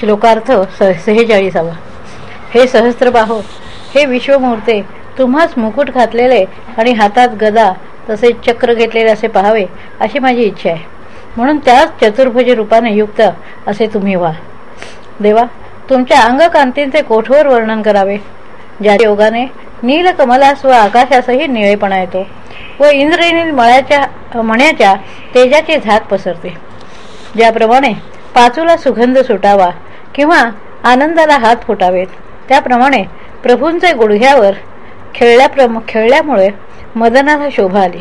श्लोकार्थ सेहेचाळीसावा. हे सहस्त्रबाहो हे विश्वमूर्ते तुम्हाच मुकुट घातलेले आणि हातात गदा तसेच चक्र घेतलेले असे पाहावे अशी माझी इच्छा आहे. म्हणून त्याच चतुर्भुज रूपाने युक्त असे तुम्ही व्हा. देवा तुमच्या अंगकांतींचे कोठोर वर्णन करावे. ज्या योगाने नीलकमलास व आकाशासही निळेपणा येतो व इंद्रनील मळ्याच्या मण्याच्या तेजाची झाक पसरते. ज्याप्रमाणे पाचूला सुगंध सुटावा किंवा आनंदाला हात फुटावेत त्याप्रमाणे प्रभूंचे गुडघ्यावर खेळल्याप्रम खेळल्यामुळे मदनाला शोभा आली.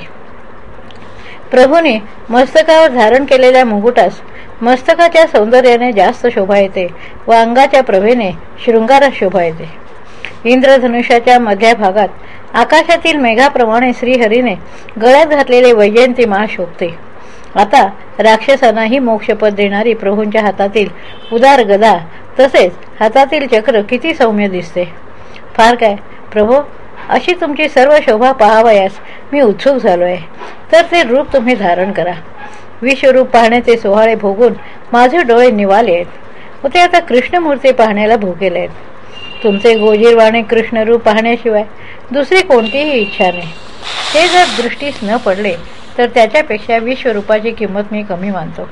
प्रभूने मस्तकावर धारण केलेल्या मुकुटास मस्तकाच्या सौंदर्याने जास्त शोभा येते व अंगाच्या प्रभेने शृंगारास शोभा येते. इंद्रधनुष्याच्या मध्या भागात आकाशातील मेघाप्रमाणे श्रीहरीने गळ्यात घातलेले वैजयंती माळ शोभते आता राक्षसांनाही मोक्षपद देणारी प्रभूंच्या हातातील उदार गदा तसेच हातातील चक्र किती सौम्य दिसते. फार काय? प्रभू अशी तुमची सर्व शोभा पाहावयास मी उत्सुक झालो आहे तर ते रूप तुम्ही धारण करा. विश्वरूप पाहण्याचे सोहाळे भोगून माझे डोळे निवाले आहेत. व ते आता कृष्णमूर्ती पाहण्याला भोगेले आहेत. तुमचे गोजीरवाणे कृष्णरूप पाहण्याशिवाय दुसरी कोणतीही इच्छा नाही. ते जर दृष्टीस न पडले तर त्याच्यापेक्षा विश्वरूपाची किंमत मी कमी मानतो.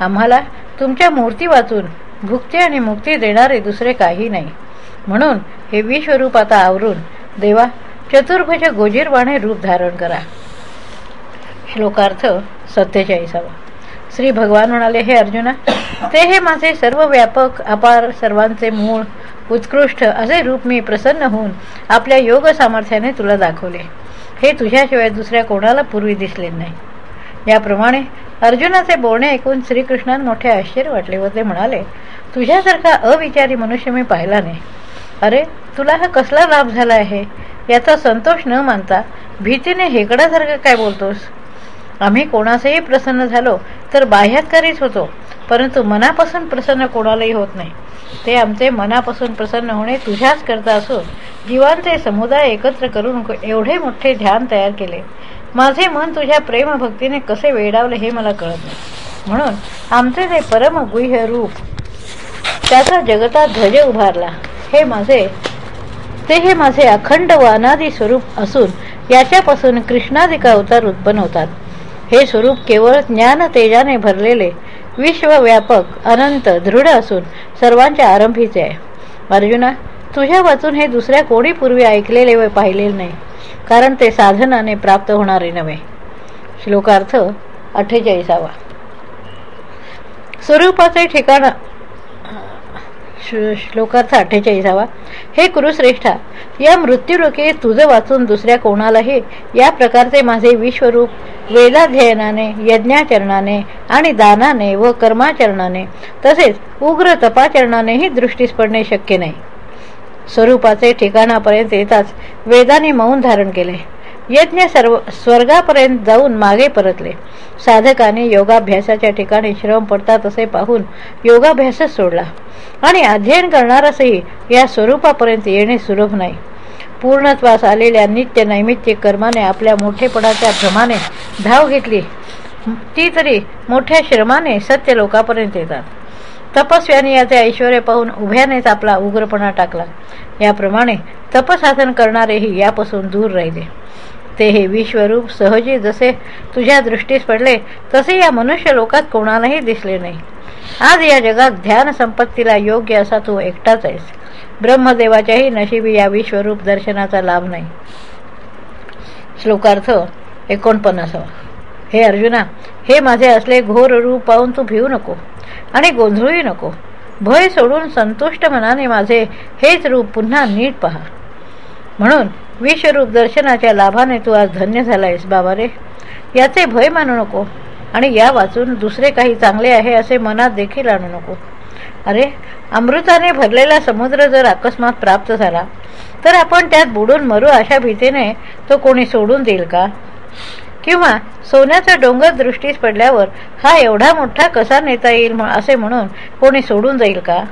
आम्हाला तुमच्या मूर्ती वाचून भुक्ती आणि मुक्ती देणारे दुसरे काही नाही. म्हणून हे विश्वरूप आता आवरून देवा चतुर्भुज गोजीरवाणे रूप धारण करा. श्लोकार्थ सत्तेचाळीसावा. श्री भगवान म्हणाले हे अर्जुना ते हे माझे सर्व व्यापक अपार सर्वांचे मूळ उत्कृष्ट असे रूप मी प्रसन्न होऊन आपल्या योग सामर्थ्याने तुला दाखवले. हे तुझ्याशिवाय दुसऱ्या कोणाला पूर्वी दिसले नाही. याप्रमाणे अर्जुनाचे बोलणे ऐकून श्रीकृष्णान मोठे आश्चर्य वाटले व ते म्हणाले तुझ्यासारखा अविचारी मनुष्य मी पाहिला नाही. अरे तुला हा कसला लाभ झाला आहे? याचा संतोष न मानता भीतीने हेकडासारखं काय बोलतोस? आम्ही कोणासही प्रसन्न झालो तर बाह्यातकारीच होतो. परंतु मनापासून प्रसन्न कोणालाही होत नाही. ते आमचे मनापासून प्रसन्न होणे तुझ्याच करता असून जीवांचे समुदाय एकत्र करून एवढे मोठे ध्यान तयार केले. माझे मन तुझ्या प्रेमभक्तीने कसे वेडावले हे मला कळत नाही. म्हणून आमचे ते परम गुह्य रूप त्याचा जगतात ध्वज उभारला. हे माझे ते हे माझे अखंड व अनादी स्वरूप असून याच्यापासून कृष्णादिका अवतार उत्पन्न होतात. हे स्वरूप केवळ ज्ञान तेजाने भरलेले विश्वव्यापक अनंत दृढ असून सर्वांच्या आरंभीचे आहे. अर्जुना तुझ्या वाचून हे दुसऱ्या कोणी पूर्वी ऐकलेले व पाहिलेले नाही कारण ते साधनाने प्राप्त होणारे नव्हे. श्लोकार्थ अठ्ठेचाळीसावा. स्वरूपाचे ठिकाण श्लोकार्थ अठ्ठेचाळीसावा हे कुरुश्रेष्ठा या मृत्यूरोखे तुझं वाचून दुसऱ्या कोणालाही या प्रकारचे माझे विश्वरूप वेदाध्ययनाने यज्ञाचरणाने आणि दानाने व कर्माचरणाने तसेच उग्र तपाचरणानेही दृष्टीस पडणे शक्य नाही. स्वरूपाचे ठिकाणापर्यंत येताच वेदाने मौन धारण केले. यज्ञ सर्व स्वर्गापर्यंत जाऊन मागे परतले. साधकाने योगाभ्यासाच्या ठिकाणी श्रम पडतात असे पाहून योगाभ्यासच सोडला. आणि अध्ययन करणारसही या स्वरूपापर्यंत येणे सुलभ नाही. पूर्णत्वास आलेल्या नित्य नैमित्य कर्माने आपल्या मोठेपणाच्या भ्रमाने धाव घेतली. ती तरी मोठ्या श्रमाने सत्य लोकापर्यंत येतात. तपस्व्याने याचे ऐश्वर पाहून उभ्यानेच आपला उग्रपणा टाकला. याप्रमाणे तपसाधन करणारेही यापासून दूर राहिले. ते हे विश्वरूप सहजी जसे तुझ्या दृष्टीस पडले तसे या मनुष्य लोकात कोणालाही दिसले नाही. आज या जगात ध्यान संपत्तीला योग्य असा तू एकटाच आहेस. ब्रह्मदेवाच्याही नशिबी या विश्वरूप दर्शनाचा लाभ नाही. श्लोकार्थ एकोणपन्नासावा. हे अर्जुना हे माझे असले घोर रूप पाहून तू भिवू नको आणि गोंधळूही नको. भय सोडून संतुष्ट मनाने माझे हेच रूप पुन्हा नीट पहा. म्हणून विश्वरूप दर्शनाच्या लाभाने तू आज धन्य झालायस बाबा रे याचे भय मानू नको आणि या वाचून दुसरे काही चांगले आहे असे मनात देखील आणू नको. अरे अमृताने भरलेला समुद्र जर अकस्मात प्राप्त झाला तर आपण त्यात बुडून मरू अशा भीतीने तो कोणी सोडून देईल का? किंवा सोन्याचा डोंगर दृष्टीस पडल्यावर हा एवढा मोठा कसा नेता येईल असे म्हणून कोणी सोडून जाईल का?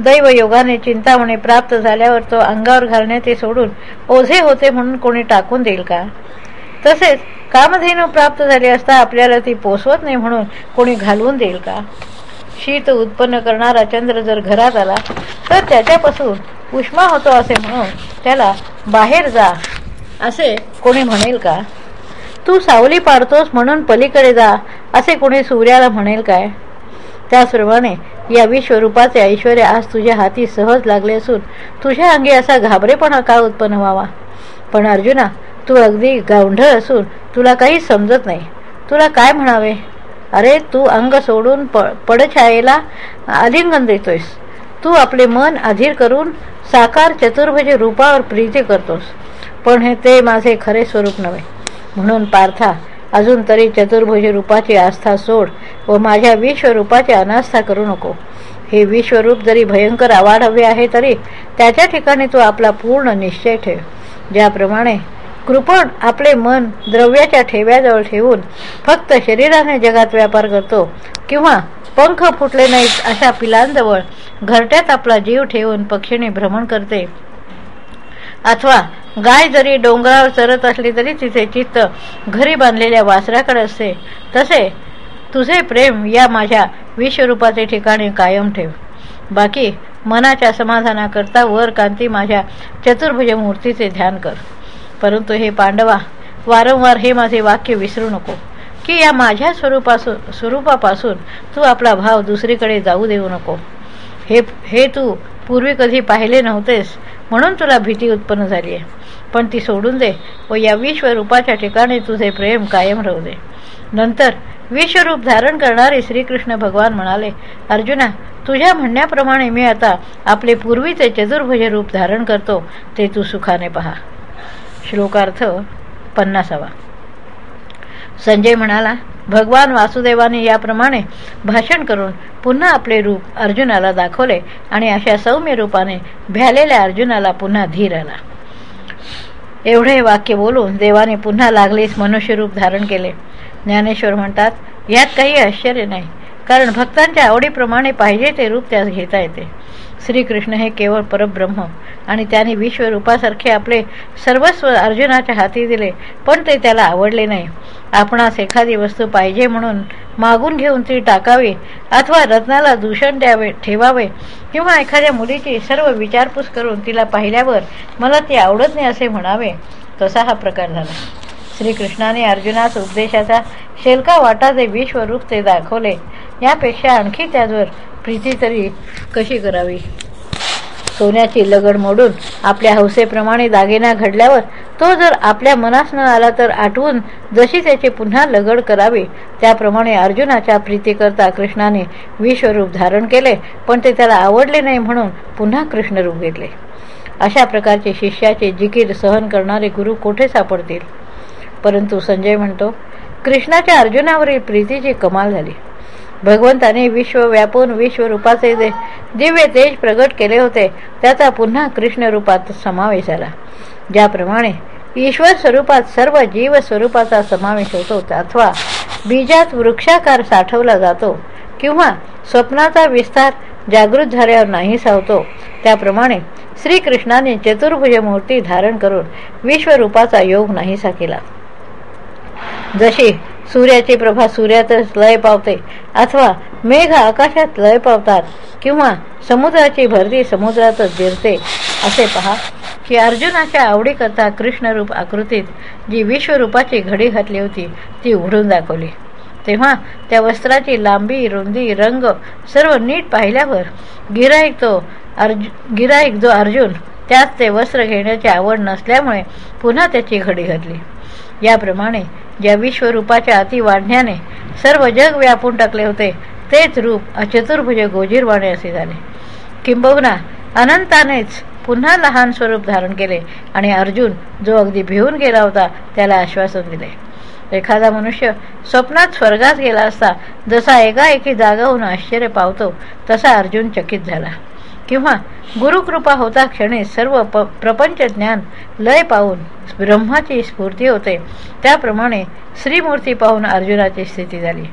दैव योगाने चिंतामणे प्राप्त झाल्यावर तो अंगावर घालणे ते सोडून ओझे होते म्हणून कोणी टाकून देईल का? तसेच कामधेनू प्राप्त झाली असता आपल्याला ती पोसवत नाही म्हणून कोणी घालवून देईल का? शीत उत्पन्न करणारा चंद्र जर घरात आला तर त्याच्यापासून उष्मा होतो असे म्हणून त्याला बाहेर जा असे कोणी म्हणेल का? तू सावली पाडतोस म्हणून पलीकडे जा असे कोणी सूर्याला म्हणेल काय? त्याचप्रमाणे या विश्वरूपाचे ऐश्वर आज तुझ्या हाती सहज लागले असून तुझ्या अंगी असा घाबरेपणा का उत्पन्न व्हावा? पण अर्जुना तू अगदी गावढ असून तुला काही समजत नाही. तुला काय म्हणावे? अरे तू अंग सोडून प पडछायेला आलिंगन देतोयस. तू आपले मन अधीर करून साकार चतुर्भुज रूपावर प्रीती करतोस. पण हे ते माझे खरे स्वरूप नव्हे. म्हणून पार्था अजून तरी चतुर्भुज रूपाची आस्था सोड व माझ्या विश्वरूपाची अनास्था करू नको. हे विश्वरूप जरी भयंकर अवाढव्य आहे तरी त्याच्या ठिकाणी तू आपला पूर्ण निश्चय ठेव. ज्याप्रमाणे कृपण आपले मन द्रव्याच्या ठेव्याजवळ ठेवून फक्त शरीराने जगात व्यापार करतो किंवा पंख फुटले नाहीत अशा पिलांजवळ घरट्यात आपला जीव ठेवून पक्षीने भ्रमण करते. अथवा गाय जरी डोंगरावर चरत असली तरी तिचे चित्त घरी बांधलेल्या वासराकडे असते. तसे तुझे प्रेम या माझ्या विश्वरूपाचे ठिकाणी कायम ठेव. बाकी मनाच्या समाधानाकरता वर कांती माझ्या चतुर्भुज मूर्तीचे ध्यान कर. परंतु हे पांडवा वारंवार हे माझे वाक्य विसरू नको. की या माझ्या स्वरूपासून स्वरूपापासून तू आपला भाव दुसरीकडे जाऊ देऊ नको. हे हे तू पूर्वी कधी पाहिले नव्हतेस म्हणून तुला भीती उत्पन्न झाली आहे पण ती सोडून दे व या विश्वरूपाच्या ठिकाणी तुझे प्रेम कायम राहू दे. नंतर विश्वरूप धारण करणारे श्रीकृष्ण भगवान म्हणाले अर्जुना तुझ्या म्हणण्याप्रमाणे मी आता आपले पूर्वीचे चतुर्भुज रूप धारण करतो ते तू सुखाने पहा. श्लोकार्थ पन्नासावा. संजय म्हणाला भगवान वासुदेवाने याप्रमाणे भाषण करून पुन्हा आपले रूप अर्जुनाला दाखवले आणि अशा सौम्य रूपाने भ्यालेल्या अर्जुनाला पुन्हा धीर आला. एवढे वाक्य बोलून देवाने पुन्हा लागलीच मनुष्यरूप धारण केले. ज्ञानेश्वर म्हणतात यात काही आश्चर्य नाही कारण भक्तांच्या आवडीप्रमाणे पाहिजे ते रूप त्यास घेता येते. श्रीकृष्ण हे केवळ परब्रह्म आणि त्याने विश्वरूपासारखे आपले सर्वस्व अर्जुनाच्या हाती दिले पण ते त्याला आवडले नाही. आपणास एखादी वस्तू पाहिजे म्हणून मागून घेऊन ती टाकावी अथवा रत्नाला दूषण द्यावे ठेवावे किंवा एखाद्या मुलीची सर्व विचारपूस करून तिला पाहिल्यावर मला ती आवडत नाही असे म्हणावे. तसा हा प्रकार झाला. श्रीकृष्णाने अर्जुनास उपदेशाचा शेलका वाटा जे विश्वरूप ते दाखवले. यापेक्षा आणखी त्यावर प्रीती तरी कशी करावी? सोन्याची लगड मोडून आपल्या हौसेप्रमाणे दागिना घडल्यावर तो जर आपल्या मनास न आला तर आठवून जशी त्याची पुन्हा लगड करावी त्याप्रमाणे अर्जुनाच्या प्रीतीकरता कृष्णाने विश्वरूप धारण केले पण ते त्याला आवडले नाही म्हणून पुन्हा कृष्णरूप घेतले. अशा प्रकारचे शिष्याचे जिकीर सहन करणारे गुरु कोठे सापडतील? परंतु संजय म्हणतो कृष्णाच्या अर्जुनावरील प्रीतीची कमाल झाली. भगवंताने विश्व व्यापून विश्वरूपाचे जे दिव्य तेज प्रगट केले होते त्याचा पुन्हा कृष्णरूपात समावेश झाला. ज्याप्रमाणे ईश्वर स्वरूपात सर्व जीव स्वरूपाचा समावेश होतो अथवा बीजात वृक्षाकार साठवला जातो किंवा स्वप्नाचा विस्तार जागृत झाल्यावर नाही सावतो त्याप्रमाणे श्रीकृष्णाने चतुर्भुज मूर्ती धारण करून विश्वरूपाचा योग नाहीसा केला. जशी सूर्याची प्रभा सूर्यातच लय पावते अथवा मेघ आकाशात लय पावतात किंवा समुद्राची भरती समुद्रातच गिरते असे पहा. की अर्जुनाच्या आवडीकरता कृष्णरूप आकृतीत जी विश्वरूपाची घडी घातली होती ती उघडून दाखवली. तेव्हा त्या वस्त्राची लांबी रुंदी रंग सर्व नीट पाहिल्यावर गिराईक तो अर्जु गिराईक जो अर्जुन त्यात ते वस्त्र घेण्याची आवड नसल्यामुळे पुन्हा त्याची घडी घातली. याप्रमाणे ज्या विश्वरूपाच्या अति वाढण्याने सर्व जग व्यापून टाकले होते तेच रूप अचतुर्भुज गोजीरवाणे असे झाले. किंबहुना अनंतानेच पुन्हा लहान स्वरूप धारण केले आणि अर्जुन जो अगदी भिवून गेला होता त्याला आश्वासन दिले. एखादा मनुष्य स्वप्नात स्वर्गात गेला असता जसा एकाएकी जागा होऊन आश्चर्य पावतो तसा अर्जुन चकित झाला. किंवा गुरुकृपा होता क्षणी सर्व प प्रपंच ज्ञान लय पाहून ब्रह्माची स्फूर्ती होते. त्याप्रमाणे श्रीमूर्ती पाहून अर्जुनाची स्थिती झाली.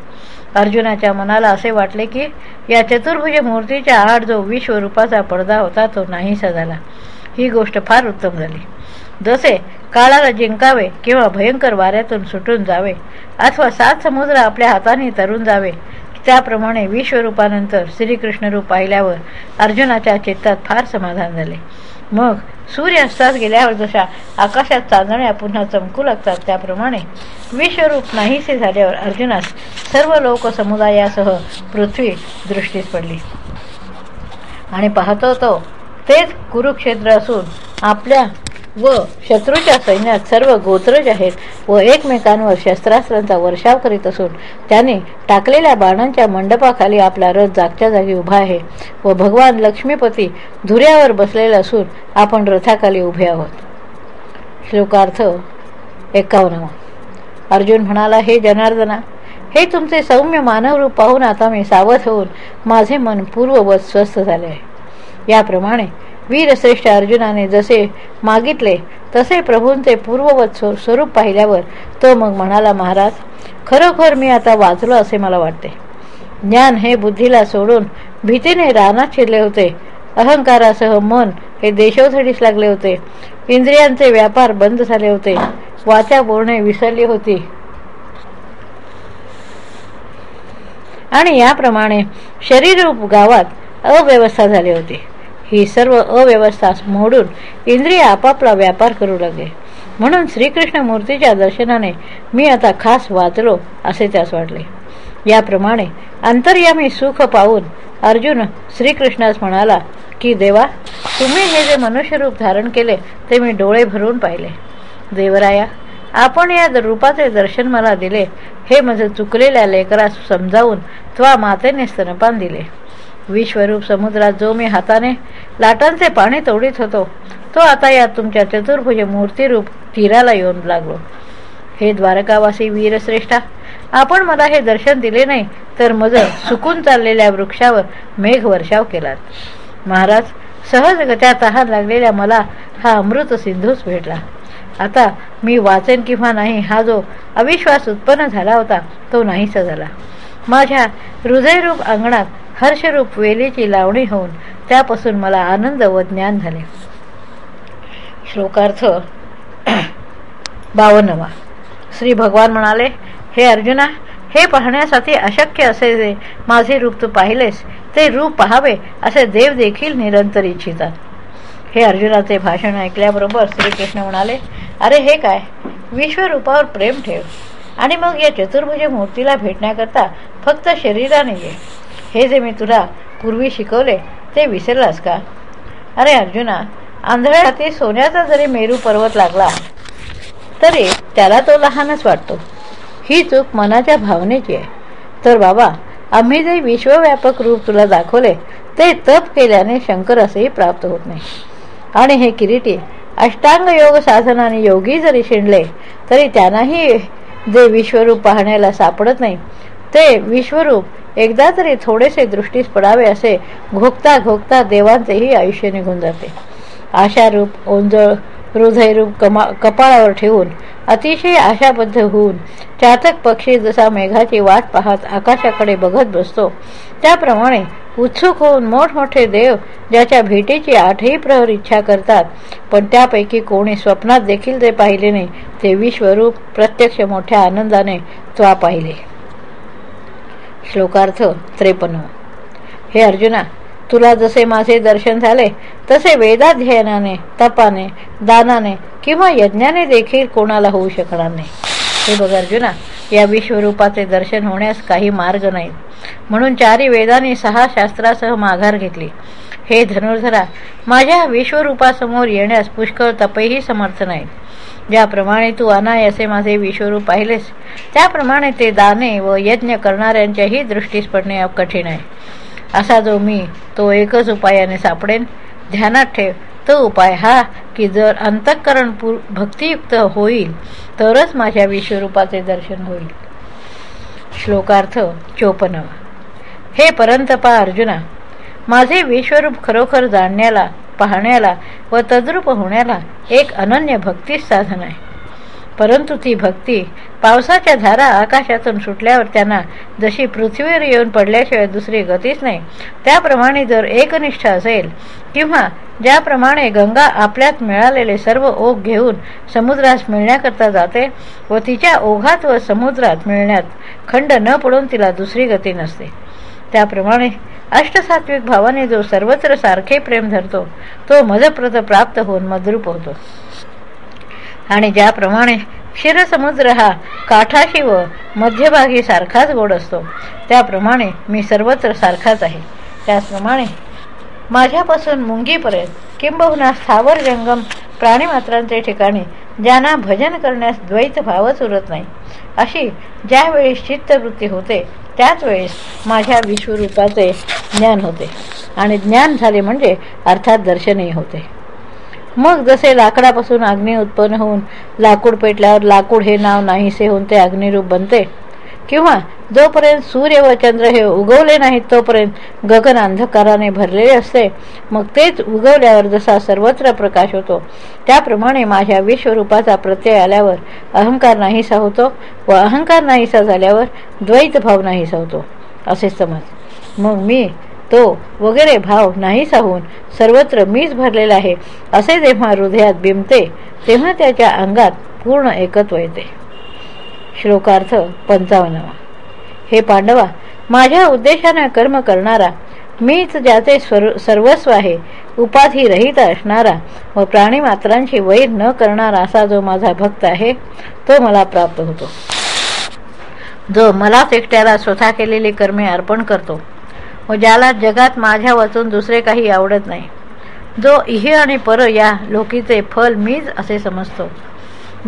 अर्जुनाच्या मनाला असे वाटले की या चतुर्भुज मूर्तीच्या आड जो विश्वरूपाचा पडदा होता तो नाहीसा झाला. ही गोष्ट फार उत्तम झाली. जसे काळाला जिंकावे किंवा भयंकर वाऱ्यातून सुटून जावे अथवा सात समुद्र आपल्या हाताने तरून जावे त्याप्रमाणे विश्वरूपानंतर श्रीकृष्णरूप पाहिल्यावर अर्जुनाच्या चित्तात फार समाधान झाले. मग सूर्यास्तात गेल्यावर जशा आकाशात चांदण्या पुन्हा चमकू लागतात त्याप्रमाणे विश्वरूप नाहीसे झाल्यावर अर्जुनास सर्व लोक समुदायासह पृथ्वी दृष्टीस पडली. आणि पाहतो तो तेच कुरुक्षेत्र असून आपल्या व शत्रूच्या सैन्यात सर्व गोत्रज आहेत व एकमेकांवर शस्त्रास्त्रांचा वर्षाव करीत असून त्याने टाकलेल्या बाणांच्या मंडपाखाली आपला रथ जागच्या जागी उभा आहे व भगवान लक्ष्मीपती धुऱ्यावर बसलेला असून आपण रथाखाली उभे आहोत. श्लोकार्थ एकावन्न अर्जुन म्हणाला हे जनार्दना हे तुमचे सौम्य मानवरूप पाहून आता मी सावध होऊन माझे मन पूर्ववत स्वस्थ झाले आहे. याप्रमाणे वीरश्रेष्ठ अर्जुनाने जसे मागितले तसे प्रभूंचे पूर्ववत स्वरूप पाहिल्यावर तो मग म्हणाला महाराज खरोखर मी आता वाचलो असे मला वाटते. ज्ञान हे बुद्धीला सोडून भीतीने रानात शिरले होते. अहंकारासह मन हे देशोधडीस लागले होते. इंद्रियांचे व्यापार बंद झाले होते. वाचा बोलणे विसरली होती. आणि याप्रमाणे शरीररूप गावात अव्यवस्था झाली होती. ही सर्व अव्यवस्था मोडून इंद्रिय आपापला व्यापार करू लागले. म्हणून श्रीकृष्ण मूर्तीच्या दर्शनाने मी आता खास वाचलो असे त्यास वाटले. याप्रमाणे अंतर्यामी सुख पाहून अर्जुन श्रीकृष्णास म्हणाला की देवा तुम्ही हे जे मनुष्यरूप धारण केले ते मी डोळे भरून पाहिले. देवराया आपण या रूपाचे दर्शन मला दिले. हे माझे चुकलेल्या लेकरास समजावून त्वा मातेने स्तनपान दिले. विश्वरूप समुद्रात जो मी हाताने लाटांचे पाणी तोडीत होतो तो आता या तुमच्या चतुर्भुज मूर्तीरूप तीराला येऊन लागलो. हे द्वारकावासी वीरश्रेष्ठा आपण मला हे दर्शन दिले नाही तर मज सुकून चाललेल्या वृक्षावर मेघ वर्षाव केलात. महाराज सहजगत्या तहान लागलेल्या मला हा अमृत सिंधूच भेटला. आता मी वाचेन किंवा नाही हा जो अविश्वास उत्पन्न झाला होता तो नाहीसा झाला. माझ्या हृदयरूप अंगणात हर्षरूप वेलीची लावणी होऊन त्यापासून मला आनंद व ज्ञान झाले. श्लोकार्थ बावनवा श्री भगवान म्हणाले हे अर्जुना हे पाहण्यासाठी अशक्य असे माझे रूप तू पाहिलेस ते रूप पहावे असे देव देखील निरंतर इच्छितात. हे अर्जुनाचे भाषण ऐकल्याबरोबर श्रीकृष्ण म्हणाले अरे हे काय? विश्वरूपावर प्रेम ठेव आणि मग या चतुर्भुज मूर्तीला भेटण्याकरता फक्त शरीराने ये. हे जे मी तुला पूर्वी शिकवले ते विसरलास का? अरे अर्जुना आंधळ्या हाती सोन्याचा जरी मेरू पर्वत लागला तरी त्याला तो लहानच वाटतो. ही चूक मनाच्या भावनेची आहे. तर बाबा आम्ही जे विश्वव्यापक रूप तुला दाखवले ते तप केल्याने शंकर असेही प्राप्त होत नाही. आणि हे किरीटी अष्टांग योग साधनाने योगी जरी शिणले तरी त्यांनाही जे विश्वरूप पाहण्याला सापडत नाही ते विश्वरूप. एकदा तरी थोडेसे दृष्टीस पडावे असे घोकता घोकता देवांचेही आयुष्य निघून जाते. आशारूप ओंजळ हृदयरूप कमा कपाळावर ठेवून अतिशय आशाबद्ध होऊन चातक पक्षी जसा मेघाची वाट पाहत आकाशाकडे बघत बसतो त्याप्रमाणे उत्सुक होऊन मोठमोठे देव ज्याच्या भेटीची आठही प्रहर इच्छा करतात पण त्यापैकी कोणी स्वप्नात देखील ते पाहिले नाही ते विश्वरूप प्रत्यक्ष मोठ्या आनंदाने त्वा पाहिले. श्लोकार्थ त्रेपन्न. हे अर्जुना तुला जसे माझे दर्शन झाले तसे वेदाध्ययनाने तपाने दानाने किंवा यज्ञाने देखील कोणाला होऊ शकणार नाही. हे बघ अर्जुना या विश्वरूपाचे दर्शन होण्यास काही मार्ग नाहीत. म्हणून चारी वेदांनी सहा शास्त्रासह माघार घेतली. हे धनुर्धरा माझ्या विश्वरूपासमोर येण्यास पुष्कळ तपही समर्थ नाहीत. ज्याप्रमाणे तू अनायसे माझे विश्वरूप पाहिलेस त्याप्रमाणे ते दाने व यज्ञ करणाऱ्यांच्याही दृष्टीस पडणे कठीण आहे. असा जो मी तो एकच उपायाने सापडेन. ध्यानात ठेव तो उपाय हा की जर अंतःकरण भक्तियुक्त होईल तरच माझ्या विश्वरूपाचे दर्शन होईल. श्लोकार्थ चोपनवा. हे परंतपा अर्जुना माझे विश्वरूप खरोखर जाणण्याला पाहण्याला व तद्रूप होण्याला एक अनन्य भक्तीच साधन आहे. परंतु ती भक्ती पावसाच्या धारा आकाशातून सुटल्यावर त्यांना जशी पृथ्वीवर येऊन पडल्याशिवाय दुसरी गतीच नाही. त्याप्रमाणे जर एकनिष्ठ असेल किंवा ज्याप्रमाणे गंगा आपल्यात मिळालेले सर्व ओघ घेऊन समुद्रास मिळण्याकरता जाते व तिच्या ओघात व समुद्रात मिळण्यात खंड न पडून तिला दुसरी गती नसते. त्याप्रमाणे अष्टसात्विक भावाने जो सर्वत्र सारखे प्रेम धरतो तो मदप्रद प्राप्त होऊन मद्रूप होतो. आणि ज्याप्रमाणे क्षीरसमुद्र हा काठाशी व मध्यभागी सारखाच गोड असतो त्याप्रमाणे मी सर्वत्र सारखाच आहे. त्याचप्रमाणे माझ्यापासून मुंगीपर्यंत किंबहुना स्थावर जंगम प्राणीमात्रांचे ठिकाणी ज्यांना भजन करण्यास द्वैत भावच उरत नाही अशी ज्यावेळेस चित्तवृत्ती होते त्याच वेळेस माझ्या विश्वरूपाचे ज्ञान होते. आणि ज्ञान झाले म्हणजे अर्थात दर्शनही होते. मग जसे लाकडापासून अग्नी उत्पन्न होऊन लाकूड पेटल्यावर लाकूड हे नाव नाहीसे होऊन ते अग्निरूप बनते किंवा जोपर्यंत सूर्य व चंद्र हे उगवले नाहीत तोपर्यंत गगन अंधकाराने भरलेले असते. मग तेच उगवल्यावर जसा सर्वत्र प्रकाश होतो त्याप्रमाणे माझ्या विश्वरूपाचा प्रत्यय आल्यावर अहंकार नाहीसा होतो व अहंकार नाहीसा झाल्यावर द्वैत भाव नाहीसा होतो असे समज. मग मी तो वगैरे भाव नाहीसा होऊन सर्वत्र मीच भरलेला आहे असे जेव्हा हृदयात बिमते तेव्हा त्याच्या अंगात पूर्ण एकत्व येते. श्लोकार्थ पंचावन्नवा. हे पांडवा माझ्या उद्देशाने कर्म करणारा मीच ज्याचे सर्वस्व आहे उपाधी रहित असणारा व प्राणीमात्रांशी वैर न करणारा असा जो माझा भक्त आहे तो मला प्राप्त होतो. जो मलाच एकट्याला स्वतः केलेली कर्मे अर्पण करतो व ज्याला जगात माझ्या वाचून दुसरे काही आवडत नाही. जो इहे आणि पर या लोकीचे फल मीच असे समजतो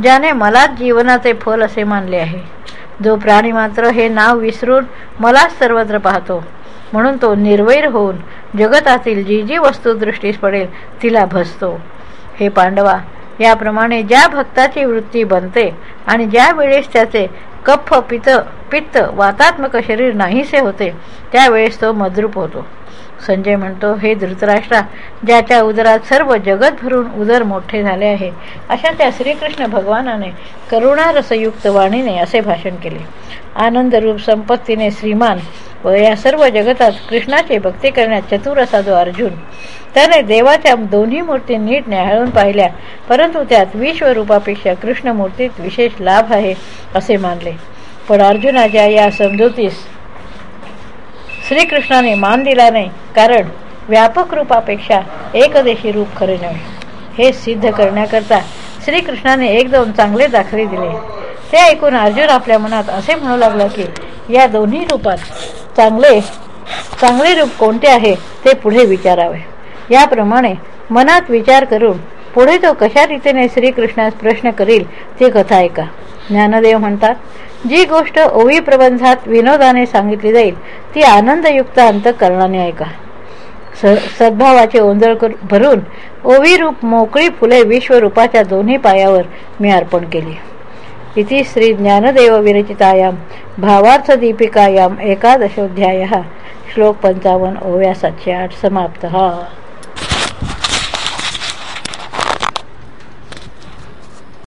ज्याने मलाच जीवनाचे फल असे मानले आहे. जो प्राणी मात्र हे नाव विसरून मलाच सर्वत्र पाहतो. म्हणून तो निर्वैर होऊन जगतातील जी जी वस्तू दृष्टीस पडेल तिला भसतो हे पांडवा याप्रमाणे ज्या भक्ताची वृत्ती बनते आणि ज्या वेळेस त्याचे कफ पित पित्त वातात्मक शरीर नाहीसे होते त्यावेळेस तो मद्रूप होतो. संजय म्हणतो हे धृतराष्ट्रा ज्याच्या उदरात सर्व जगत भरून उदर मोठे झाले आहे. अशा त्या श्रीकृष्ण भगवानाने करुणारसयुक्त वाणीने असे भाषण केले. आनंदरूप संपत्तीने श्रीमान व या सर्व जगतात कृष्णाची भक्ती करण्यात चतुर असा जो अर्जुन. त्याने देवाच्या दोन्ही मूर्ती नीट न्याहाळून पाहिल्या परंतु त्यात विश्वरूपापेक्षा कृष्णमूर्तीत विशेष लाभ आहे असे मानले. पण अर्जुनाच्या या समजुतीस श्रीकृष्णाने मान दिला नाही कारण व्यापक रूपापेक्षा एकदेशी रूप खरे नव्हे हे सिद्ध करण्याकरता श्रीकृष्णाने एक दोन चांगले दाखले दिले. ते ऐकून अर्जुन आपल्या मनात असे म्हणू लागला की या दोन्ही रूपात चांगले चांगले रूप कोणते आहे ते पुढे विचारावे. याप्रमाणे मनात विचार करून पुढे तो कशा रीतीने श्रीकृष्णास प्रश्न करील ती कथा ऐका. ज्ञानदेव म्हणतात जी गोष्ट ओवी प्रबंधात विनोदाने सांगितली जाईल ती आनंदयुक्त अंतकरणाने ऐका. स सद्भावाचे ओंजळ भरून ओवी रूप मोकळी फुले विश्वरूपाच्या दोन्ही पायावर मी अर्पण केली. इति श्री ज्ञानदेव विरचितायां भावार्थदीपिकायाम् एकादशोध्याय श्लोक पंचावन्न ओव्या सातशे आठ समाप्त.